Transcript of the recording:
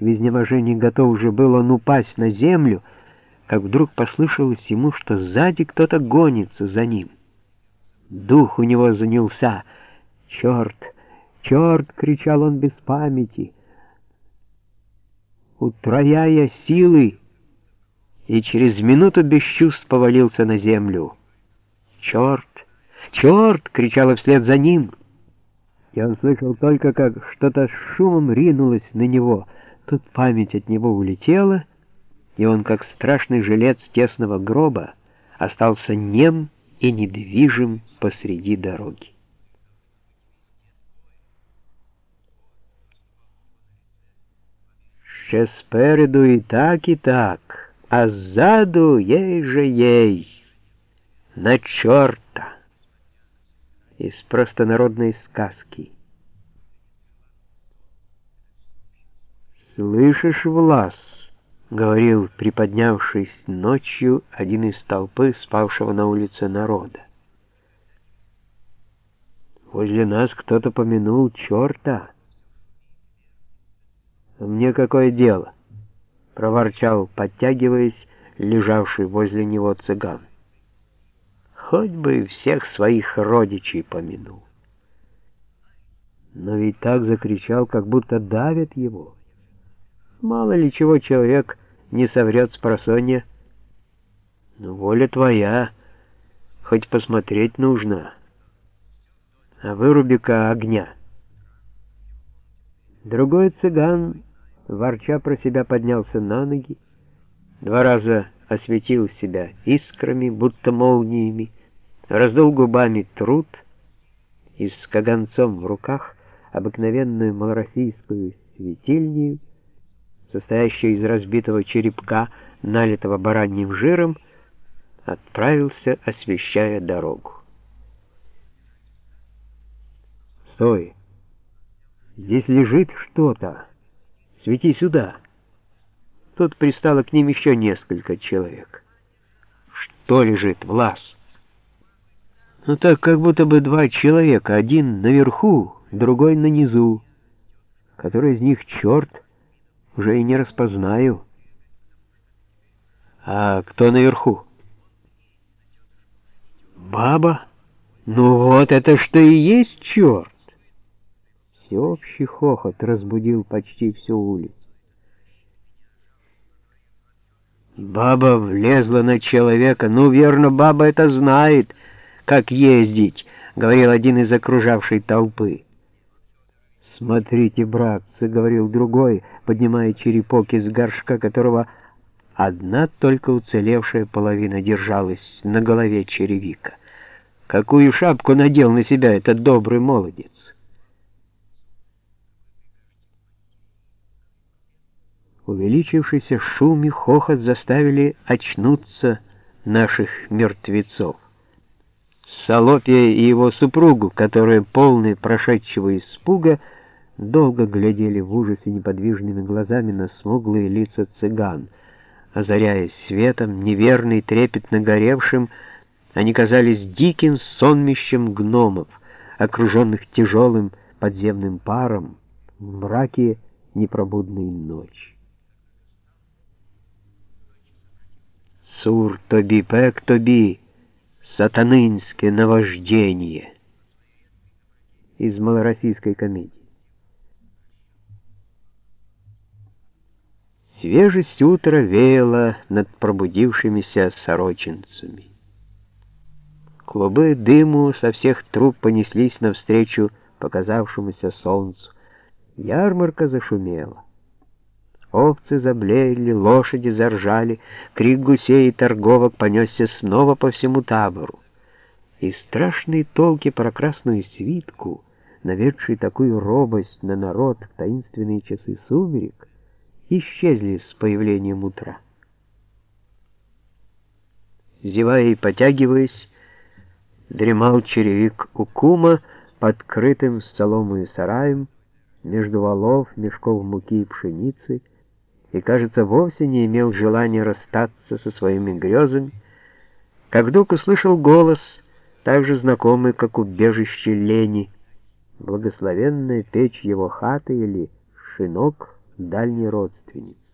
В изнеможении готов уже был он упасть на землю, как вдруг послышалось ему, что сзади кто-то гонится за ним. Дух у него занялся. «Черт! Черт!» — кричал он без памяти. Утрояя силы, и через минуту без чувств повалился на землю. «Черт! Черт!» — кричала вслед за ним. И он слышал только, как что-то с шумом ринулось на него. Тут память от него улетела, и он, как страшный жилец тесного гроба, остался нем и недвижим посреди дороги. Ще спереду і так, і так, а ззаду ей же ей, на черта из простонародной сказки. «Слышишь, Влас?» — говорил, приподнявшись ночью, один из толпы, спавшего на улице народа. «Возле нас кто-то помянул черта». «Мне какое дело?» — проворчал, подтягиваясь, лежавший возле него цыган. Хоть бы всех своих родичей помянул. Но ведь так закричал, как будто давят его. Мало ли чего человек не соврет с просонья. Ну, воля твоя, хоть посмотреть нужно. А выруби-ка огня. Другой цыган, ворча про себя, поднялся на ноги, два раза осветил себя искрами, будто молниями, раздул губами труд и с каганцом в руках обыкновенную малороссийскую светильню, состоящую из разбитого черепка, налитого бараньим жиром, отправился, освещая дорогу. «Стой! Здесь лежит что-то! Свети сюда!» Тут пристало к ним еще несколько человек. «Что лежит, Влас?» Ну так, как будто бы два человека, один наверху, другой на низу. Который из них черт, уже и не распознаю. А кто наверху? Баба? Ну вот это что и есть черт! Всеобщий хохот разбудил почти всю улицу. Баба влезла на человека. Ну, верно, баба это знает — как ездить», — говорил один из окружавшей толпы. «Смотрите, братцы», — говорил другой, поднимая черепок из горшка, которого одна только уцелевшая половина держалась на голове черевика. «Какую шапку надел на себя этот добрый молодец?» Увеличившийся шум и хохот заставили очнуться наших мертвецов. Солопия и его супругу, которые, полные прошедшего испуга, долго глядели в ужасе неподвижными глазами на смуглые лица цыган. Озаряясь светом, неверный, трепетно горевшим, они казались диким сонмищем гномов, окруженных тяжелым подземным паром в мраке непробудной ночи. «Сур тоби, пек тоби!» сатанинское наваждение из малороссийской комедии. Свежесть утра веяла над пробудившимися сорочинцами. Клубы дыму со всех труб понеслись навстречу показавшемуся солнцу. Ярмарка зашумела. Овцы заблеяли, лошади заржали, крик гусей и торговок понесся снова по всему табору. И страшные толки про красную свитку, наведшие такую робость на народ в таинственные часы сумерек, исчезли с появлением утра. Зевая и потягиваясь, дремал черевик у кума под крытым соломой сараем между валов, мешков муки и пшеницы, и, кажется, вовсе не имел желания расстаться со своими грезами, как вдруг услышал голос, так же знакомый, как убежище лени, благословенная печь его хаты или шинок дальней родственницы.